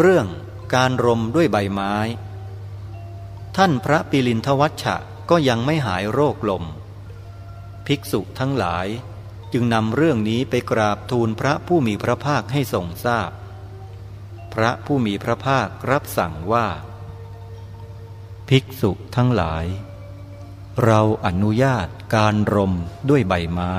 เรื่องการรมด้วยใบไม้ ท่านพระปิลินทวัชชะก็ยังไม่หายโรคลม ภิกษุทั้งหลายจึงนำเรื่องนี้ไปกราบทูลพระผู้มีพระภาคให้ทรงทราบพพระผู้มีพระภาครับสั่งว่า ภิกษุทั้งหลาย เราอนุญาตการรมด้วยใบไม้